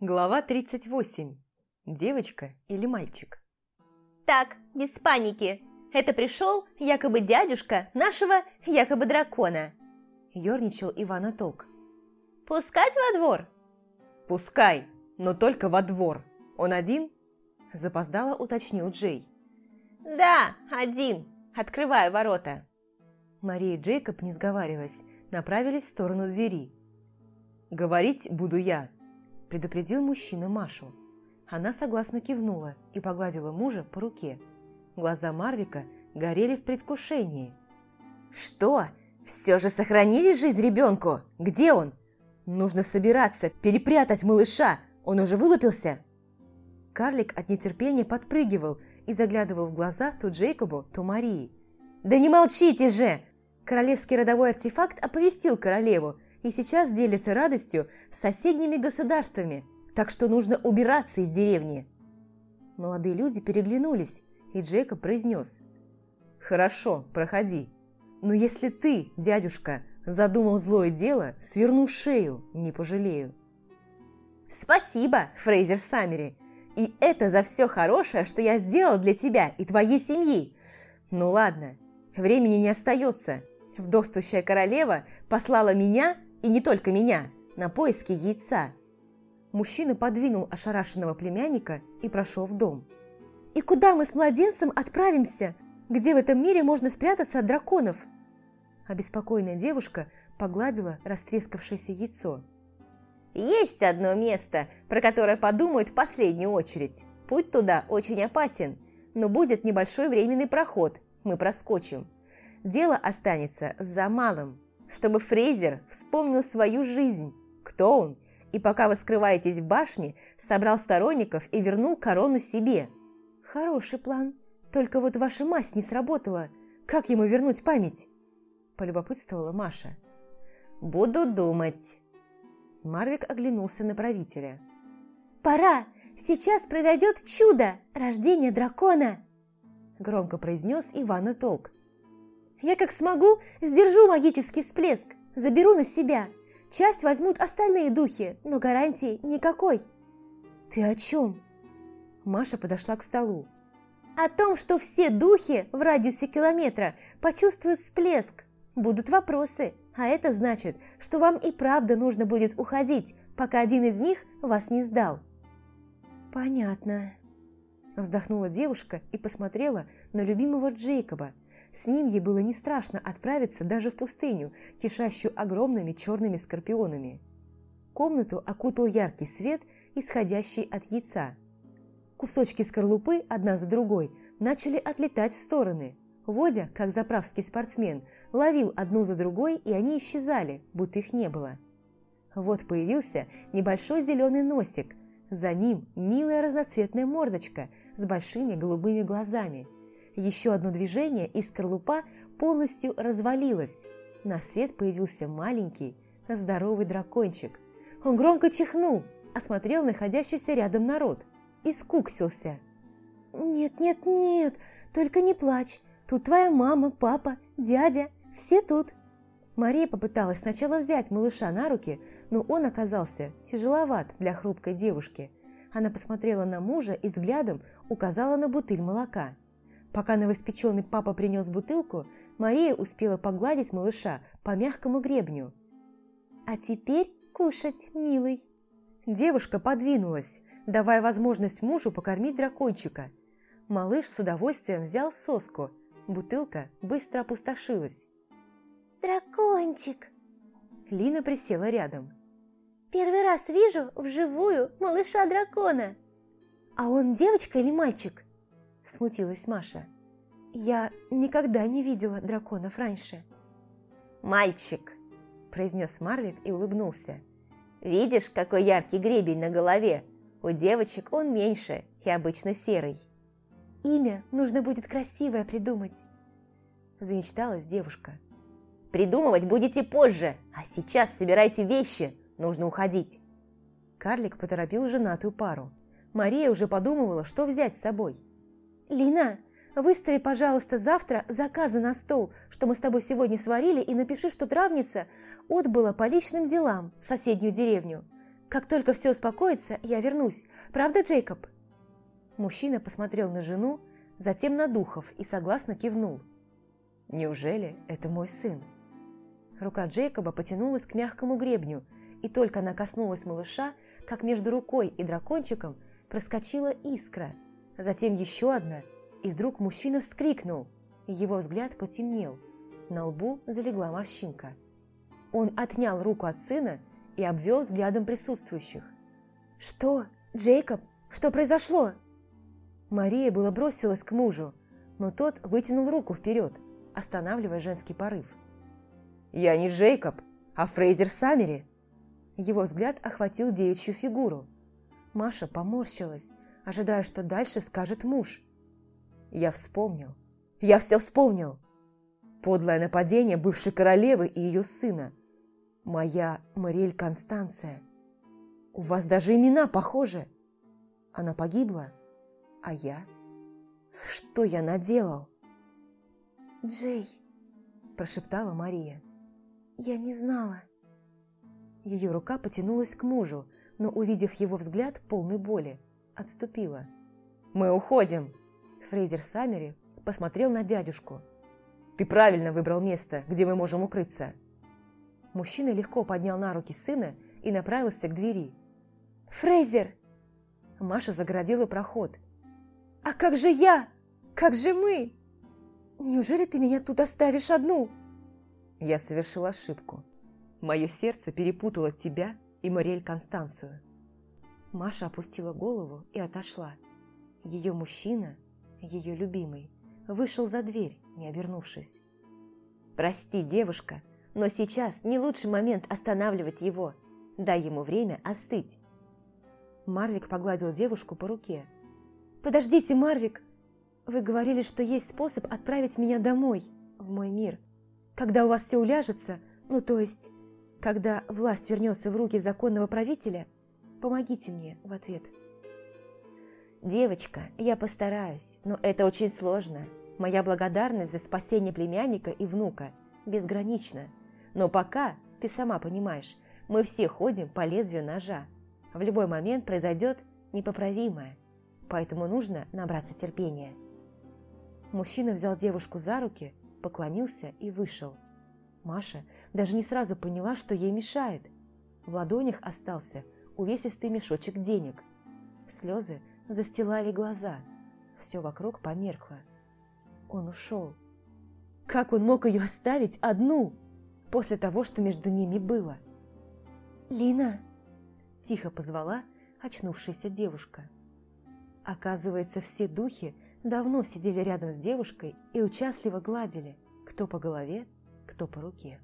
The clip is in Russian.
Глава 38. Девочка или мальчик? Так, без паники. Это пришел якобы дядюшка нашего якобы дракона. Ёрничал Ивана Толк. Пускать во двор? Пускай, но только во двор. Он один? Запоздало уточнил Джей. Да, один. Открываю ворота. Мария и Джейкоб, не сговариваясь, направились в сторону двери. «Говорить буду я», – предупредил мужчина Машу. Она согласно кивнула и погладила мужа по руке. Глаза Марвика горели в предвкушении. «Что? Все же сохранили жизнь ребенку? Где он? Нужно собираться, перепрятать малыша. Он уже вылупился?» Карлик от нетерпения подпрыгивал и заглядывал в глаза то Джейкобу, то Марии. «Да не молчите же! Королевский родовой артефакт оповестил королеву и сейчас делится радостью с соседними государствами, так что нужно убираться из деревни. Молодые люди переглянулись, и Джейкоб произнес. «Хорошо, проходи. Но если ты, дядюшка, задумал злое дело, сверну шею, не пожалею». «Спасибо, Фрейзер Саммери, и это за все хорошее, что я сделал для тебя и твоей семьи. Ну ладно, времени не остается, Вдовствующая королева послала меня, и не только меня, на поиски яйца. Мужчина подвинул ошарашенного племянника и прошел в дом. «И куда мы с младенцем отправимся? Где в этом мире можно спрятаться от драконов?» Обеспокоенная девушка погладила растрескавшееся яйцо. «Есть одно место, про которое подумают в последнюю очередь. Путь туда очень опасен, но будет небольшой временный проход, мы проскочим дело останется за малым, чтобы Фрейзер вспомнил свою жизнь, кто он, и пока вы скрываетесь в башне, собрал сторонников и вернул корону себе. Хороший план. Только вот ваша мазь не сработала. Как ему вернуть память? Полюбопытствовала Маша. Буду думать. Марвик оглянулся на правителя. «Пора! Сейчас произойдет чудо! Рождение дракона!» Громко произнес Ивана Толк, я как смогу, сдержу магический всплеск, заберу на себя. Часть возьмут остальные духи, но гарантии никакой. Ты о чем? Маша подошла к столу. О том, что все духи в радиусе километра почувствуют всплеск. Будут вопросы, а это значит, что вам и правда нужно будет уходить, пока один из них вас не сдал. Понятно. Вздохнула девушка и посмотрела на любимого Джейкоба, с ним ей было не страшно отправиться даже в пустыню, кишащую огромными черными скорпионами. Комнату окутал яркий свет, исходящий от яйца. Кусочки скорлупы, одна за другой, начали отлетать в стороны. Водя, как заправский спортсмен, ловил одну за другой, и они исчезали, будто их не было. Вот появился небольшой зеленый носик, за ним милая разноцветная мордочка с большими голубыми глазами – еще одно движение, и скорлупа полностью развалилась. На свет появился маленький, здоровый дракончик. Он громко чихнул, осмотрел находящийся рядом народ и скуксился. «Нет, нет, нет, только не плачь. Тут твоя мама, папа, дядя, все тут». Мария попыталась сначала взять малыша на руки, но он оказался тяжеловат для хрупкой девушки. Она посмотрела на мужа и взглядом указала на бутыль молока. Пока новоспеченный папа принес бутылку, Мария успела погладить малыша по мягкому гребню. «А теперь кушать, милый!» Девушка подвинулась, давая возможность мужу покормить дракончика. Малыш с удовольствием взял соску. Бутылка быстро опустошилась. «Дракончик!» Лина присела рядом. «Первый раз вижу вживую малыша-дракона!» «А он девочка или мальчик?» Смутилась Маша. «Я никогда не видела драконов раньше». «Мальчик!» – произнес Марвик и улыбнулся. «Видишь, какой яркий гребень на голове? У девочек он меньше и обычно серый». «Имя нужно будет красивое придумать», – замечталась девушка. «Придумывать будете позже, а сейчас собирайте вещи, нужно уходить». Карлик поторопил женатую пару. Мария уже подумывала, что взять с собой – «Лина, выстави, пожалуйста, завтра заказы на стол, что мы с тобой сегодня сварили, и напиши, что травница отбыла по личным делам в соседнюю деревню. Как только все успокоится, я вернусь. Правда, Джейкоб?» Мужчина посмотрел на жену, затем на духов и согласно кивнул. «Неужели это мой сын?» Рука Джейкоба потянулась к мягкому гребню, и только она коснулась малыша, как между рукой и дракончиком проскочила искра, затем еще одна, и вдруг мужчина вскрикнул, и его взгляд потемнел. На лбу залегла морщинка. Он отнял руку от сына и обвел взглядом присутствующих. «Что? Джейкоб? Что произошло?» Мария была бросилась к мужу, но тот вытянул руку вперед, останавливая женский порыв. «Я не Джейкоб, а Фрейзер Саммери!» Его взгляд охватил девичью фигуру. Маша поморщилась, ожидая, что дальше скажет муж. «Я вспомнил. Я все вспомнил!» Подлое нападение бывшей королевы и ее сына. Моя Мариэль Констанция. У вас даже имена похожи. Она погибла, а я? Что я наделал? «Джей», – прошептала Мария. «Я не знала». Ее рука потянулась к мужу, но, увидев его взгляд, полный боли, отступила. «Мы уходим!» Фрейзер Саммери посмотрел на дядюшку. «Ты правильно выбрал место, где мы можем укрыться!» Мужчина легко поднял на руки сына и направился к двери. «Фрейзер!» Маша загородила проход. «А как же я? Как же мы? Неужели ты меня тут оставишь одну?» Я совершил ошибку. Мое сердце перепутало тебя и Мариэль Констанцию. Маша опустила голову и отошла. Ее мужчина, ее любимый, вышел за дверь, не обернувшись. «Прости, девушка, но сейчас не лучший момент останавливать его. Дай ему время остыть. Марвик погладил девушку по руке. «Подождите, Марвик! Вы говорили, что есть способ отправить меня домой, в мой мир. Когда у вас все уляжется, ну то есть, когда власть вернется в руки законного правителя, помогите мне в ответ». «Девочка, я постараюсь, но это очень сложно. Моя благодарность за спасение племянника и внука безгранична. Но пока, ты сама понимаешь, мы все ходим по лезвию ножа. В любой момент произойдет непоправимое, поэтому нужно набраться терпения. Мужчина взял девушку за руки, поклонился и вышел. Маша даже не сразу поняла, что ей мешает. В ладонях остался увесистый мешочек денег. Слезы застилали глаза, все вокруг померкло. Он ушел. Как он мог ее оставить одну? после того, что между ними было. «Лина!» – тихо позвала очнувшаяся девушка. Оказывается, все духи давно сидели рядом с девушкой и участливо гладили, кто по голове, кто по руке.